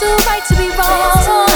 too right to be wrong.